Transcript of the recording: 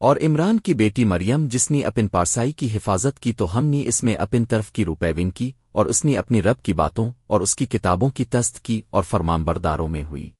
اور عمران کی بیٹی مریم جس نے اپن پارسائی کی حفاظت کی تو ہم نے اس میں اپن طرف کی روپیون کی اور اس نے اپنی رب کی باتوں اور اس کی کتابوں کی تست کی اور فرمان برداروں میں ہوئی۔